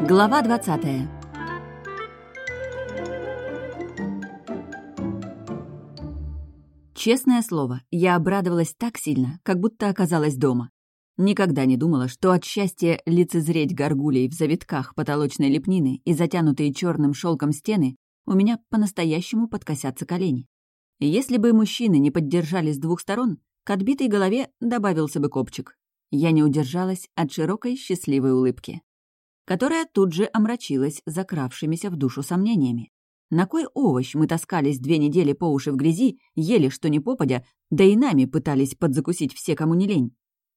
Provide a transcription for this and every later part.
Глава 20 Честное слово, я обрадовалась так сильно, как будто оказалась дома. Никогда не думала, что от счастья лицезреть горгулей в завитках потолочной лепнины и затянутые черным шелком стены у меня по-настоящему подкосятся колени. Если бы мужчины не поддержали с двух сторон, к отбитой голове добавился бы копчик. Я не удержалась от широкой счастливой улыбки которая тут же омрачилась закравшимися в душу сомнениями. На кой овощ мы таскались две недели по уши в грязи, ели что ни попадя, да и нами пытались подзакусить все, кому не лень?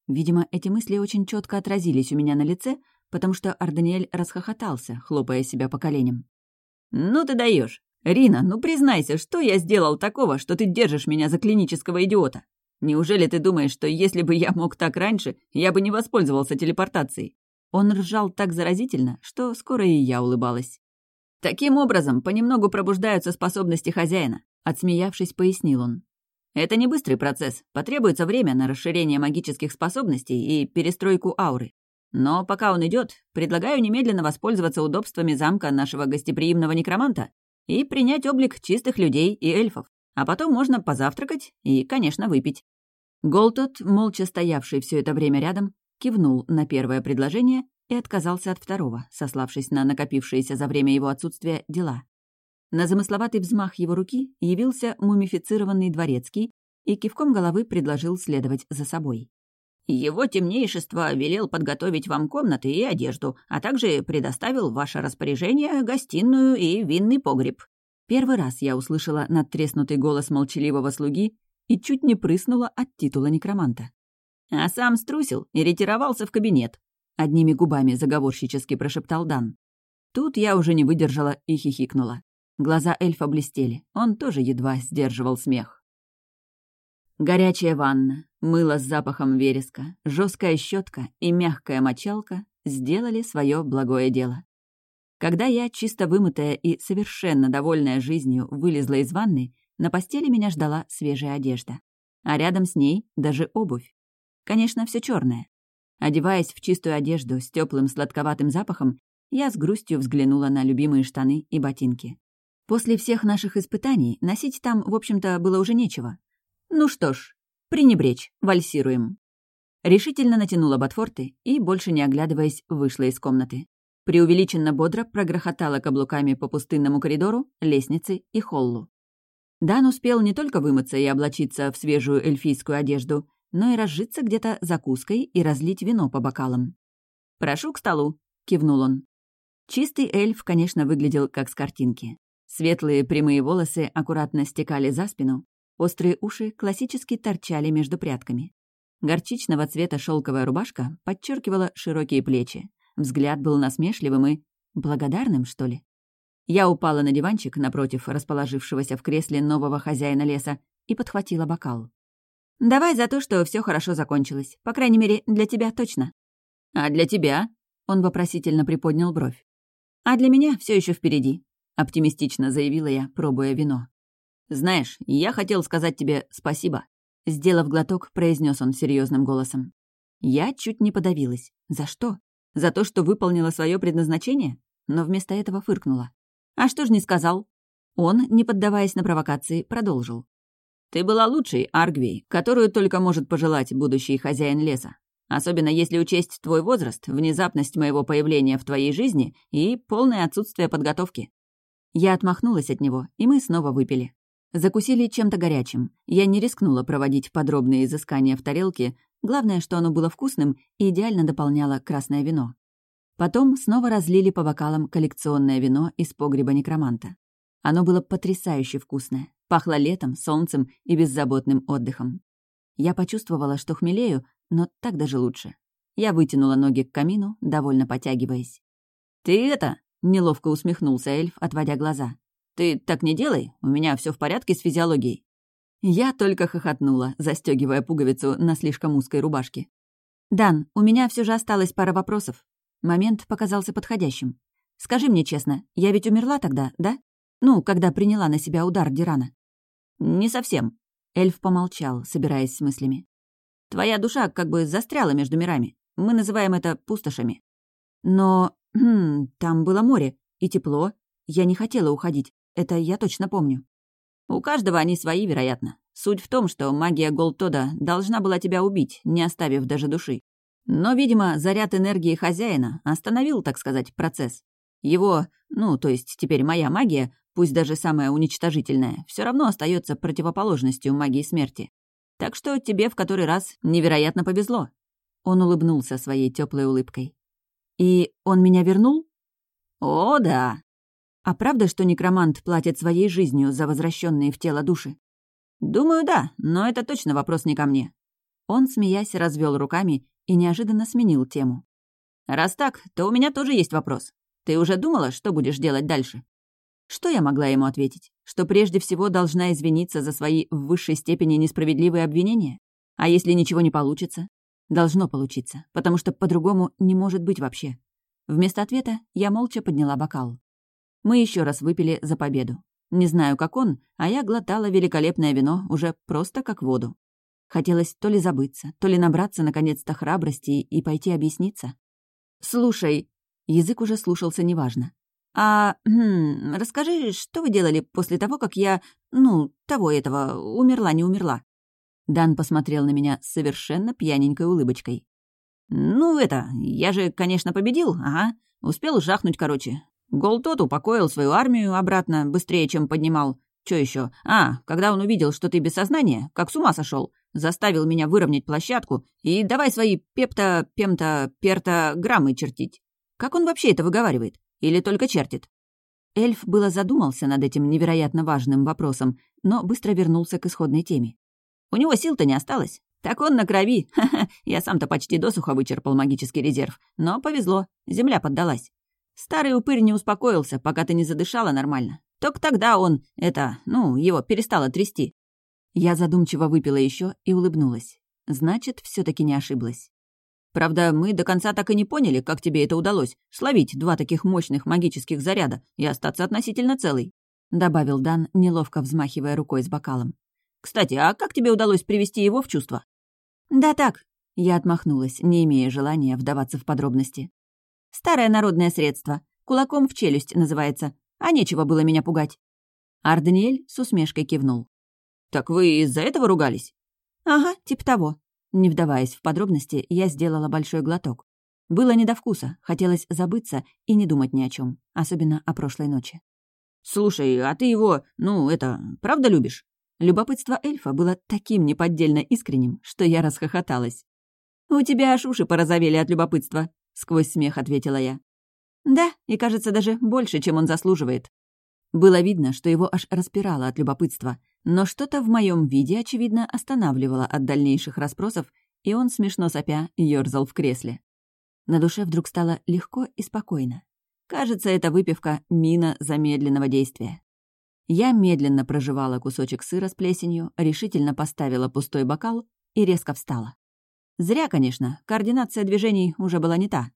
Видимо, эти мысли очень четко отразились у меня на лице, потому что Арданиэль расхохотался, хлопая себя по коленям. «Ну ты даешь, Рина, ну признайся, что я сделал такого, что ты держишь меня за клинического идиота? Неужели ты думаешь, что если бы я мог так раньше, я бы не воспользовался телепортацией? Он ржал так заразительно, что скоро и я улыбалась. «Таким образом, понемногу пробуждаются способности хозяина», — отсмеявшись, пояснил он. «Это не быстрый процесс, потребуется время на расширение магических способностей и перестройку ауры. Но пока он идет, предлагаю немедленно воспользоваться удобствами замка нашего гостеприимного некроманта и принять облик чистых людей и эльфов. А потом можно позавтракать и, конечно, выпить». Голтот, молча стоявший все это время рядом, кивнул на первое предложение и отказался от второго, сославшись на накопившиеся за время его отсутствия дела. На замысловатый взмах его руки явился мумифицированный дворецкий и кивком головы предложил следовать за собой. «Его темнейшество велел подготовить вам комнаты и одежду, а также предоставил в ваше распоряжение гостиную и винный погреб». Первый раз я услышала надтреснутый голос молчаливого слуги и чуть не прыснула от титула некроманта. А сам струсил и ретировался в кабинет. Одними губами заговорщически прошептал Дан. Тут я уже не выдержала и хихикнула. Глаза эльфа блестели, он тоже едва сдерживал смех. Горячая ванна, мыло с запахом вереска, жесткая щетка и мягкая мочалка сделали свое благое дело. Когда я, чисто вымытая и совершенно довольная жизнью, вылезла из ванны, на постели меня ждала свежая одежда. А рядом с ней даже обувь. Конечно, все черное. Одеваясь в чистую одежду с теплым сладковатым запахом, я с грустью взглянула на любимые штаны и ботинки. После всех наших испытаний носить там, в общем-то, было уже нечего. Ну что ж, пренебречь, вальсируем. Решительно натянула ботфорты и, больше не оглядываясь, вышла из комнаты. Преувеличенно бодро прогрохотала каблуками по пустынному коридору, лестнице и холлу. Дан успел не только вымыться и облачиться в свежую эльфийскую одежду, но и разжиться где-то закуской и разлить вино по бокалам. «Прошу к столу», — кивнул он. Чистый эльф, конечно, выглядел как с картинки. Светлые прямые волосы аккуратно стекали за спину, острые уши классически торчали между прядками. Горчичного цвета шелковая рубашка подчеркивала широкие плечи. Взгляд был насмешливым и благодарным, что ли. Я упала на диванчик напротив расположившегося в кресле нового хозяина леса и подхватила бокал. Давай за то, что все хорошо закончилось. По крайней мере, для тебя точно. А для тебя? Он вопросительно приподнял бровь. А для меня все еще впереди, оптимистично заявила я, пробуя вино. Знаешь, я хотел сказать тебе спасибо. Сделав глоток, произнес он серьезным голосом. Я чуть не подавилась. За что? За то, что выполнила свое предназначение? Но вместо этого фыркнула. А что ж не сказал? Он, не поддаваясь на провокации, продолжил. Ты была лучшей, Аргвей, которую только может пожелать будущий хозяин леса. Особенно если учесть твой возраст, внезапность моего появления в твоей жизни и полное отсутствие подготовки». Я отмахнулась от него, и мы снова выпили. Закусили чем-то горячим. Я не рискнула проводить подробные изыскания в тарелке, главное, что оно было вкусным и идеально дополняло красное вино. Потом снова разлили по бокалам коллекционное вино из погреба некроманта. Оно было потрясающе вкусное. Пахло летом, солнцем и беззаботным отдыхом. Я почувствовала, что хмелею, но так даже лучше. Я вытянула ноги к камину, довольно потягиваясь. «Ты это...» — неловко усмехнулся эльф, отводя глаза. «Ты так не делай, у меня все в порядке с физиологией». Я только хохотнула, застегивая пуговицу на слишком узкой рубашке. «Дан, у меня все же осталось пара вопросов». Момент показался подходящим. «Скажи мне честно, я ведь умерла тогда, да? Ну, когда приняла на себя удар Дирана?» «Не совсем». Эльф помолчал, собираясь с мыслями. «Твоя душа как бы застряла между мирами. Мы называем это пустошами». «Но...» Хм, там было море и тепло. Я не хотела уходить. Это я точно помню. У каждого они свои, вероятно. Суть в том, что магия Голтода должна была тебя убить, не оставив даже души. Но, видимо, заряд энергии хозяина остановил, так сказать, процесс. Его, ну, то есть теперь моя магия, пусть даже самая уничтожительная, все равно остается противоположностью магии смерти. Так что тебе в который раз невероятно повезло. Он улыбнулся своей теплой улыбкой. И он меня вернул? О, да. А правда, что некромант платит своей жизнью за возвращенные в тело души? Думаю, да, но это точно вопрос не ко мне. Он, смеясь, развел руками и неожиданно сменил тему. Раз так, то у меня тоже есть вопрос. Ты уже думала, что будешь делать дальше? Что я могла ему ответить? Что прежде всего должна извиниться за свои в высшей степени несправедливые обвинения? А если ничего не получится? Должно получиться, потому что по-другому не может быть вообще. Вместо ответа я молча подняла бокал. Мы еще раз выпили за победу. Не знаю, как он, а я глотала великолепное вино уже просто как воду. Хотелось то ли забыться, то ли набраться наконец-то храбрости и пойти объясниться. «Слушай...» Язык уже слушался неважно. «А, хм, расскажи, что вы делали после того, как я, ну, того этого, умерла, не умерла?» Дан посмотрел на меня с совершенно пьяненькой улыбочкой. «Ну, это, я же, конечно, победил, ага. Успел жахнуть, короче. Гол тот упокоил свою армию обратно быстрее, чем поднимал. Чё еще? А, когда он увидел, что ты без сознания, как с ума сошел, заставил меня выровнять площадку и давай свои пепто, пемто, перто граммы чертить. Как он вообще это выговаривает? Или только чертит?» Эльф было задумался над этим невероятно важным вопросом, но быстро вернулся к исходной теме. У него сил-то не осталось. Так он на крови. Ха-ха, я сам-то почти досуха вычерпал магический резерв. Но повезло, земля поддалась. Старый упырь не успокоился, пока ты не задышала нормально. Только тогда он, это, ну, его перестало трясти. Я задумчиво выпила еще и улыбнулась. Значит, все таки не ошиблась. Правда, мы до конца так и не поняли, как тебе это удалось, словить два таких мощных магических заряда и остаться относительно целой», — добавил Дан, неловко взмахивая рукой с бокалом. Кстати, а как тебе удалось привести его в чувство?» «Да так», — я отмахнулась, не имея желания вдаваться в подробности. «Старое народное средство. Кулаком в челюсть называется. А нечего было меня пугать». Арданиэль с усмешкой кивнул. «Так вы из-за этого ругались?» «Ага, типа того». Не вдаваясь в подробности, я сделала большой глоток. Было не до вкуса, хотелось забыться и не думать ни о чем, особенно о прошлой ночи. «Слушай, а ты его, ну, это, правда любишь?» Любопытство эльфа было таким неподдельно искренним, что я расхохоталась. «У тебя аж уши порозовели от любопытства», — сквозь смех ответила я. «Да, и кажется даже больше, чем он заслуживает». Было видно, что его аж распирало от любопытства, но что-то в моем виде, очевидно, останавливало от дальнейших расспросов, и он, смешно сопя, ёрзал в кресле. На душе вдруг стало легко и спокойно. Кажется, эта выпивка — мина замедленного действия. Я медленно проживала кусочек сыра с плесенью, решительно поставила пустой бокал и резко встала. Зря, конечно, координация движений уже была не та.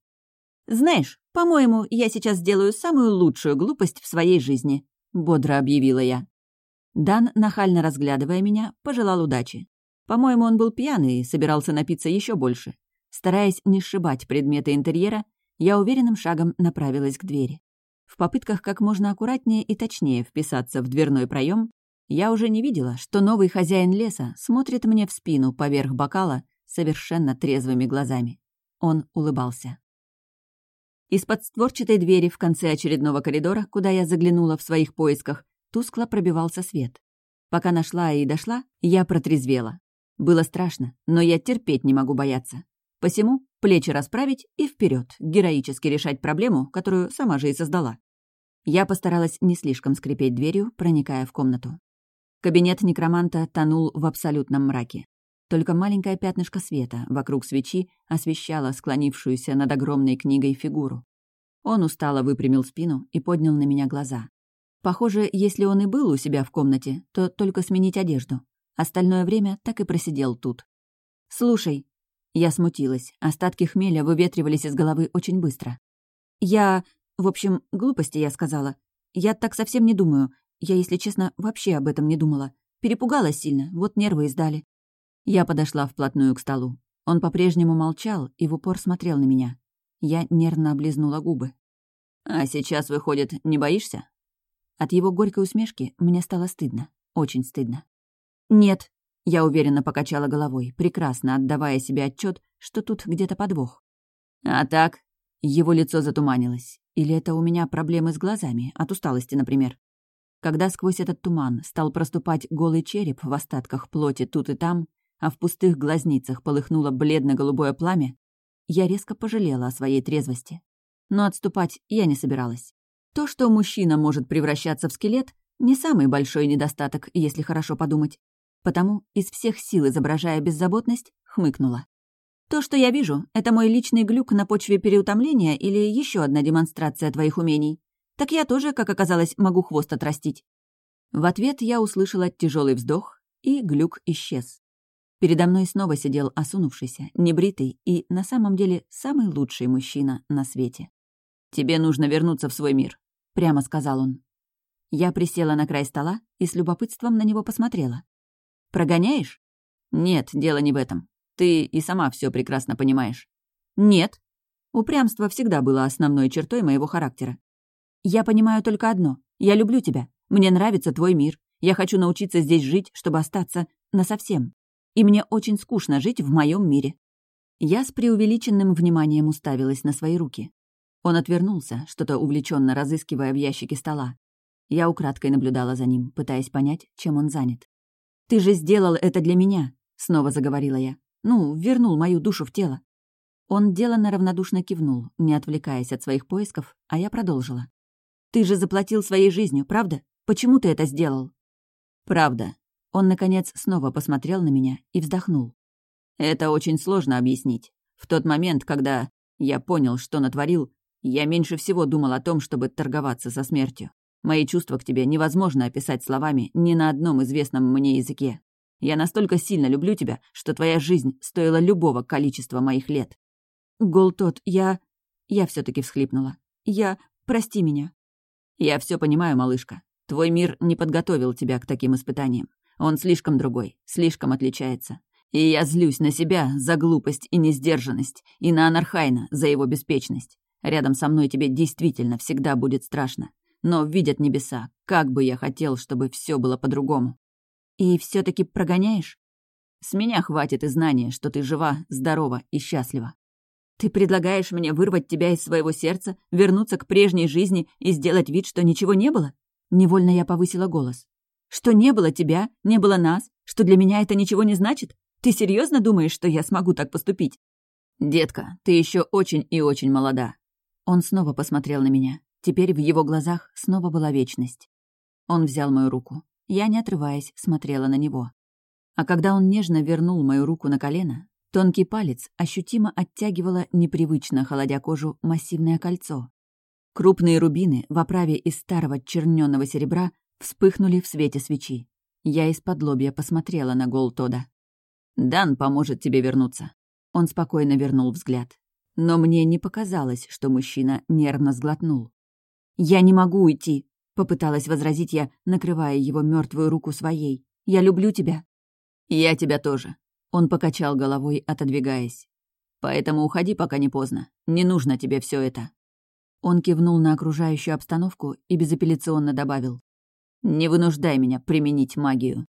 «Знаешь, по-моему, я сейчас сделаю самую лучшую глупость в своей жизни», — бодро объявила я. Дан, нахально разглядывая меня, пожелал удачи. По-моему, он был пьяный и собирался напиться еще больше. Стараясь не сшибать предметы интерьера, я уверенным шагом направилась к двери. В попытках как можно аккуратнее и точнее вписаться в дверной проем, я уже не видела, что новый хозяин леса смотрит мне в спину поверх бокала совершенно трезвыми глазами. Он улыбался. Из-под створчатой двери в конце очередного коридора, куда я заглянула в своих поисках, тускло пробивался свет. Пока нашла и дошла, я протрезвела. Было страшно, но я терпеть не могу бояться. Посему плечи расправить и вперед, героически решать проблему, которую сама же и создала. Я постаралась не слишком скрипеть дверью, проникая в комнату. Кабинет некроманта тонул в абсолютном мраке. Только маленькое пятнышко света вокруг свечи освещало склонившуюся над огромной книгой фигуру. Он устало выпрямил спину и поднял на меня глаза. Похоже, если он и был у себя в комнате, то только сменить одежду. Остальное время так и просидел тут. «Слушай», я смутилась. Остатки хмеля выветривались из головы очень быстро. «Я... В общем, глупости я сказала. Я так совсем не думаю. Я, если честно, вообще об этом не думала. Перепугалась сильно, вот нервы издали». Я подошла вплотную к столу. Он по-прежнему молчал и в упор смотрел на меня. Я нервно облизнула губы. «А сейчас, выходит, не боишься?» От его горькой усмешки мне стало стыдно. Очень стыдно. «Нет», — я уверенно покачала головой, прекрасно отдавая себе отчет, что тут где-то подвох. «А так?» Его лицо затуманилось. Или это у меня проблемы с глазами, от усталости, например. Когда сквозь этот туман стал проступать голый череп в остатках плоти тут и там, а в пустых глазницах полыхнуло бледно-голубое пламя, я резко пожалела о своей трезвости. Но отступать я не собиралась. То, что мужчина может превращаться в скелет, не самый большой недостаток, если хорошо подумать. Потому, из всех сил изображая беззаботность, хмыкнула. То, что я вижу, это мой личный глюк на почве переутомления или еще одна демонстрация твоих умений. Так я тоже, как оказалось, могу хвост отрастить. В ответ я услышала тяжелый вздох, и глюк исчез. Передо мной снова сидел осунувшийся, небритый и, на самом деле, самый лучший мужчина на свете. «Тебе нужно вернуться в свой мир», — прямо сказал он. Я присела на край стола и с любопытством на него посмотрела. «Прогоняешь?» «Нет, дело не в этом. Ты и сама все прекрасно понимаешь». «Нет». Упрямство всегда было основной чертой моего характера. «Я понимаю только одно. Я люблю тебя. Мне нравится твой мир. Я хочу научиться здесь жить, чтобы остаться насовсем. И мне очень скучно жить в моем мире». Я с преувеличенным вниманием уставилась на свои руки. Он отвернулся, что-то увлеченно разыскивая в ящике стола. Я украдкой наблюдала за ним, пытаясь понять, чем он занят. «Ты же сделал это для меня», — снова заговорила я. «Ну, вернул мою душу в тело». Он деланно равнодушно кивнул, не отвлекаясь от своих поисков, а я продолжила. «Ты же заплатил своей жизнью, правда? Почему ты это сделал?» «Правда». Он, наконец, снова посмотрел на меня и вздохнул. «Это очень сложно объяснить. В тот момент, когда я понял, что натворил, я меньше всего думал о том, чтобы торговаться со смертью. Мои чувства к тебе невозможно описать словами ни на одном известном мне языке. Я настолько сильно люблю тебя, что твоя жизнь стоила любого количества моих лет. Гол тот, я... Я все таки всхлипнула. Я... Прости меня. Я все понимаю, малышка. Твой мир не подготовил тебя к таким испытаниям. Он слишком другой, слишком отличается. И я злюсь на себя за глупость и несдержанность, и на Анархайна за его беспечность. Рядом со мной тебе действительно всегда будет страшно. Но видят небеса, как бы я хотел, чтобы все было по-другому. И все таки прогоняешь? С меня хватит и знания, что ты жива, здорова и счастлива. Ты предлагаешь мне вырвать тебя из своего сердца, вернуться к прежней жизни и сделать вид, что ничего не было? Невольно я повысила голос. Что не было тебя, не было нас, что для меня это ничего не значит? Ты серьезно думаешь, что я смогу так поступить? Детка, ты еще очень и очень молода. Он снова посмотрел на меня. Теперь в его глазах снова была вечность. Он взял мою руку. Я, не отрываясь, смотрела на него. А когда он нежно вернул мою руку на колено, тонкий палец ощутимо оттягивало непривычно, холодя кожу, массивное кольцо. Крупные рубины в оправе из старого чернённого серебра вспыхнули в свете свечи. Я из-под лобья посмотрела на гол Тода. «Дан поможет тебе вернуться». Он спокойно вернул взгляд. Но мне не показалось, что мужчина нервно сглотнул. «Я не могу уйти», — попыталась возразить я, накрывая его мертвую руку своей. «Я люблю тебя». «Я тебя тоже», — он покачал головой, отодвигаясь. «Поэтому уходи, пока не поздно. Не нужно тебе все это». Он кивнул на окружающую обстановку и безапелляционно добавил. «Не вынуждай меня применить магию».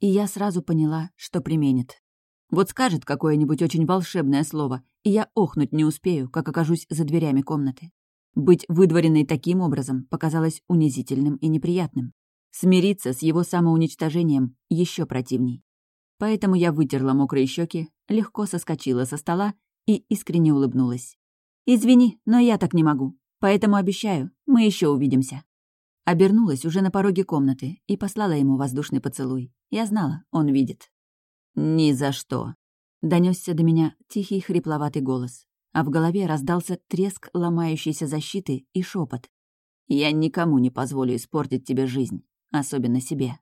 И я сразу поняла, что применит. Вот скажет какое-нибудь очень волшебное слово, и я охнуть не успею, как окажусь за дверями комнаты. Быть выдворенной таким образом показалось унизительным и неприятным. Смириться с его самоуничтожением еще противней. Поэтому я вытерла мокрые щеки, легко соскочила со стола и искренне улыбнулась. «Извини, но я так не могу. Поэтому обещаю, мы еще увидимся». Обернулась уже на пороге комнаты и послала ему воздушный поцелуй. Я знала, он видит. «Ни за что!» — донесся до меня тихий хрипловатый голос а в голове раздался треск ломающейся защиты и шепот. «Я никому не позволю испортить тебе жизнь, особенно себе».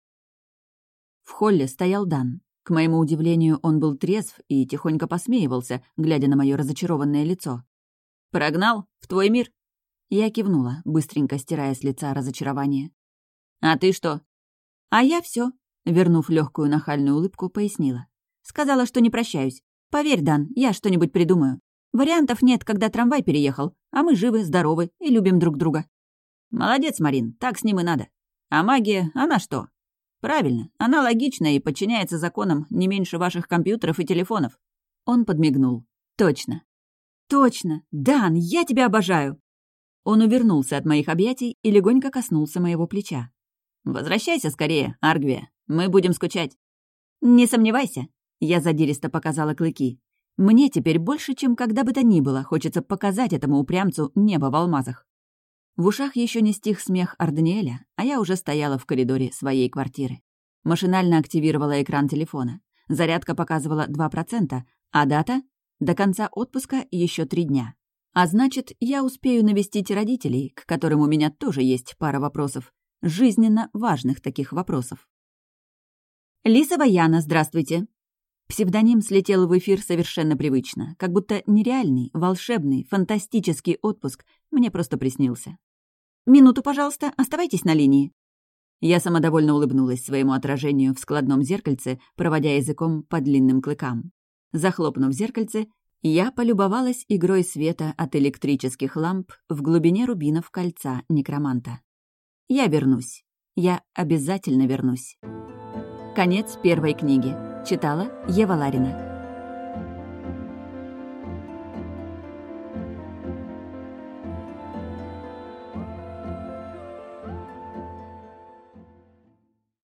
В холле стоял Дан. К моему удивлению, он был трезв и тихонько посмеивался, глядя на мое разочарованное лицо. «Прогнал? В твой мир?» Я кивнула, быстренько стирая с лица разочарование. «А ты что?» «А я все, вернув легкую нахальную улыбку, пояснила. «Сказала, что не прощаюсь. Поверь, Дан, я что-нибудь придумаю. Вариантов нет, когда трамвай переехал, а мы живы, здоровы и любим друг друга. Молодец, Марин, так с ним и надо. А магия, она что? Правильно, она логична и подчиняется законам не меньше ваших компьютеров и телефонов. Он подмигнул. Точно. Точно. Дан, я тебя обожаю. Он увернулся от моих объятий и легонько коснулся моего плеча. «Возвращайся скорее, Аргвия. Мы будем скучать». «Не сомневайся», — я задиристо показала клыки. «Мне теперь больше, чем когда бы то ни было, хочется показать этому упрямцу небо в алмазах». В ушах еще не стих смех Ардниэля, а я уже стояла в коридоре своей квартиры. Машинально активировала экран телефона. Зарядка показывала 2%, а дата — до конца отпуска еще три дня. А значит, я успею навестить родителей, к которым у меня тоже есть пара вопросов, жизненно важных таких вопросов. «Лиса Ваяна, здравствуйте!» Псевдоним слетел в эфир совершенно привычно, как будто нереальный, волшебный, фантастический отпуск мне просто приснился. «Минуту, пожалуйста, оставайтесь на линии». Я самодовольно улыбнулась своему отражению в складном зеркальце, проводя языком по длинным клыкам. Захлопнув зеркальце, я полюбовалась игрой света от электрических ламп в глубине рубинов кольца некроманта. Я вернусь. Я обязательно вернусь. Конец первой книги. Читала Ева Ларина.